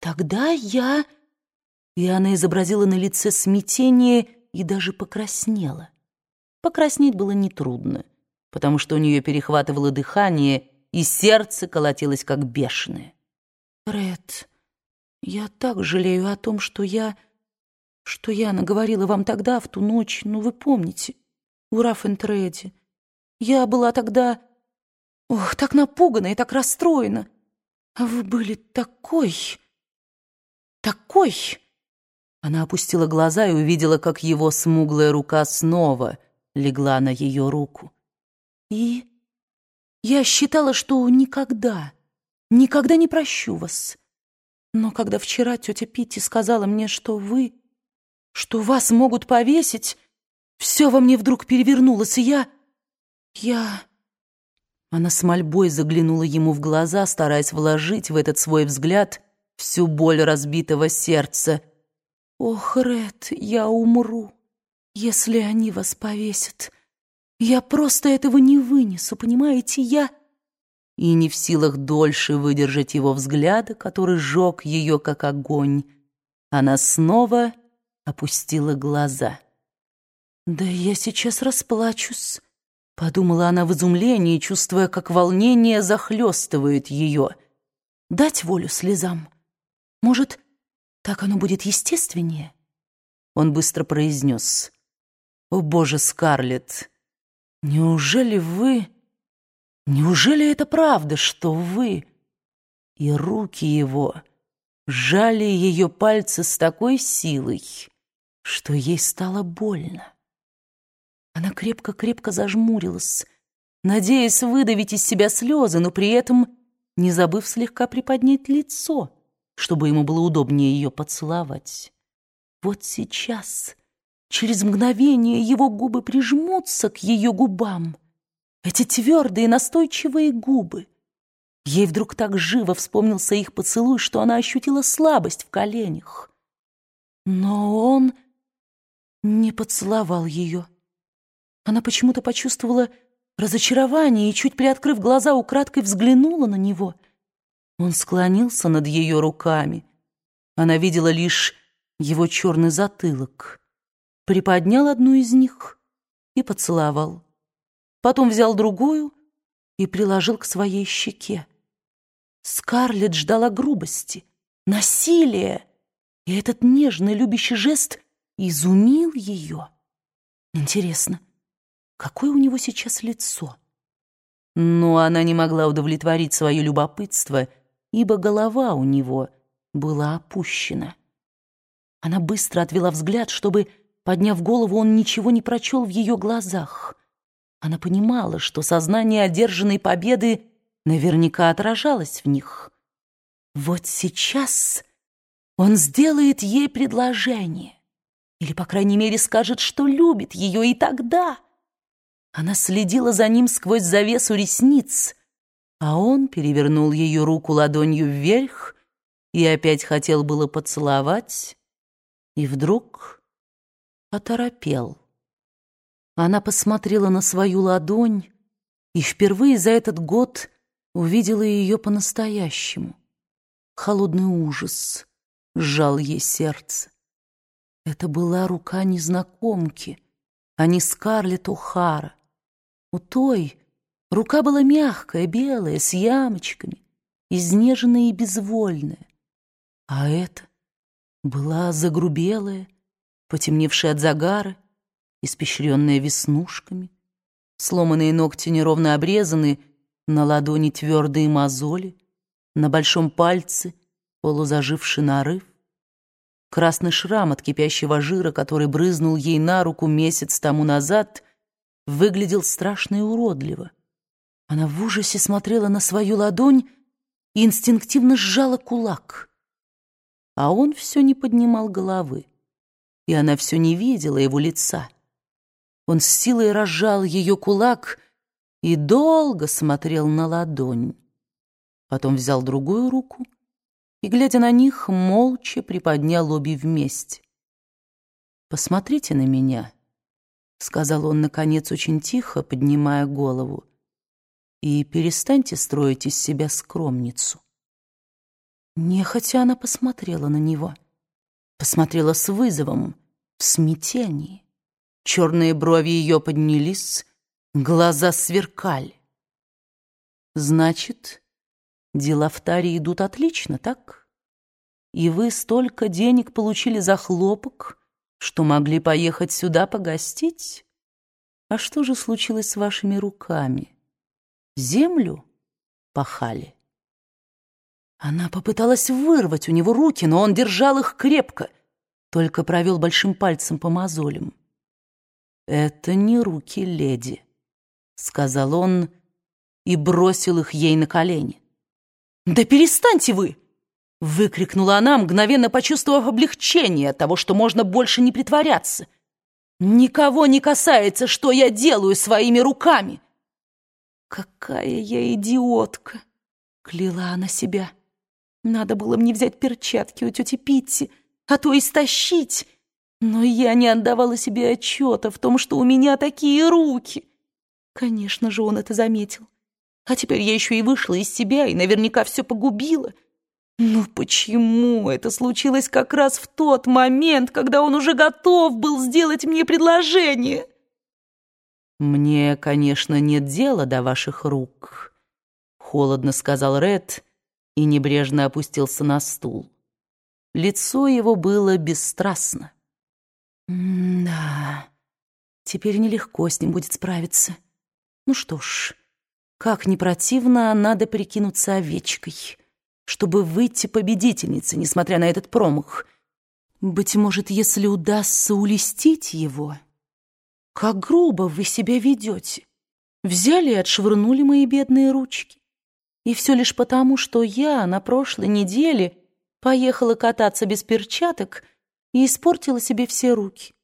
Тогда я...» И она изобразила на лице смятение и даже покраснела. Покраснеть было нетрудно, потому что у нее перехватывало дыхание, и сердце колотилось как бешеное. «Ред, я так жалею о том, что я... что я наговорила вам тогда, в ту ночь, ну вы помните, у Раффентреди. Я была тогда... ох, так напугана и так расстроена. А вы были такой... такой...» Она опустила глаза и увидела, как его смуглая рука снова легла на ее руку. «И я считала, что никогда, никогда не прощу вас. Но когда вчера тетя Питти сказала мне, что вы, что вас могут повесить, все во мне вдруг перевернулось, и я... я...» Она с мольбой заглянула ему в глаза, стараясь вложить в этот свой взгляд всю боль разбитого сердца — «Ох, Ред, я умру, если они вас повесят. Я просто этого не вынесу, понимаете, я...» И не в силах дольше выдержать его взгляда, который сжег ее, как огонь, она снова опустила глаза. «Да я сейчас расплачусь», — подумала она в изумлении, чувствуя, как волнение захлестывает ее. «Дать волю слезам? Может, так оно будет естественнее. Он быстро произнес. «О, Боже, Скарлетт, неужели вы... Неужели это правда, что вы...» И руки его сжали ее пальцы с такой силой, что ей стало больно. Она крепко-крепко зажмурилась, надеясь выдавить из себя слезы, но при этом не забыв слегка приподнять лицо — чтобы ему было удобнее ее поцеловать. Вот сейчас, через мгновение, его губы прижмутся к ее губам. Эти твердые, настойчивые губы. Ей вдруг так живо вспомнился их поцелуй, что она ощутила слабость в коленях. Но он не поцеловал ее. Она почему-то почувствовала разочарование и, чуть приоткрыв глаза, украдкой взглянула на него — он склонился над ее руками. Она видела лишь его черный затылок. Приподнял одну из них и поцеловал. Потом взял другую и приложил к своей щеке. Скарлетт ждала грубости, насилия, и этот нежный любящий жест изумил ее. Интересно, какое у него сейчас лицо? Но она не могла удовлетворить свое любопытство — ибо голова у него была опущена. Она быстро отвела взгляд, чтобы, подняв голову, он ничего не прочел в ее глазах. Она понимала, что сознание одержанной победы наверняка отражалось в них. Вот сейчас он сделает ей предложение. Или, по крайней мере, скажет, что любит ее, и тогда... Она следила за ним сквозь завесу ресниц, а он перевернул ее руку ладонью вверх и опять хотел было поцеловать, и вдруг оторопел. Она посмотрела на свою ладонь и впервые за этот год увидела ее по-настоящему. Холодный ужас сжал ей сердце. Это была рука незнакомки, а не Скарлетт О'Хара. У той Рука была мягкая, белая, с ямочками, изнеженная и безвольная. А эта была загрубелая, потемневшая от загара, испещренная веснушками. Сломанные ногти неровно обрезаны, на ладони твердые мозоли, на большом пальце полузаживший нарыв. Красный шрам от кипящего жира, который брызнул ей на руку месяц тому назад, выглядел страшно и уродливо. Она в ужасе смотрела на свою ладонь и инстинктивно сжала кулак. А он все не поднимал головы, и она все не видела его лица. Он с силой разжал ее кулак и долго смотрел на ладонь. Потом взял другую руку и, глядя на них, молча приподнял обе вместе. «Посмотрите на меня», — сказал он, наконец, очень тихо, поднимая голову и перестаньте строить из себя скромницу. Нехотя она посмотрела на него. Посмотрела с вызовом, в смятении. Черные брови ее поднялись, глаза сверкали. Значит, дела в Таре идут отлично, так? И вы столько денег получили за хлопок, что могли поехать сюда погостить? А что же случилось с вашими руками? Землю пахали? Она попыталась вырвать у него руки, но он держал их крепко, только провел большим пальцем по мозолям. «Это не руки леди», — сказал он и бросил их ей на колени. «Да перестаньте вы!» — выкрикнула она, мгновенно почувствовав облегчение от того, что можно больше не притворяться. «Никого не касается, что я делаю своими руками!» «Какая я идиотка!» — кляла она себя. Надо было мне взять перчатки у тети Питти, а то истощить. Но я не отдавала себе отчета в том, что у меня такие руки. Конечно же, он это заметил. А теперь я еще и вышла из себя и наверняка все погубила. Ну почему это случилось как раз в тот момент, когда он уже готов был сделать мне предложение? «Мне, конечно, нет дела до ваших рук», — холодно сказал Ред, и небрежно опустился на стул. Лицо его было бесстрастно. «Да, теперь нелегко с ним будет справиться. Ну что ж, как не противно, надо прикинуться овечкой, чтобы выйти победительницей, несмотря на этот промах. Быть может, если удастся улестить его... Как грубо вы себя ведете. Взяли и отшвырнули мои бедные ручки. И все лишь потому, что я на прошлой неделе поехала кататься без перчаток и испортила себе все руки.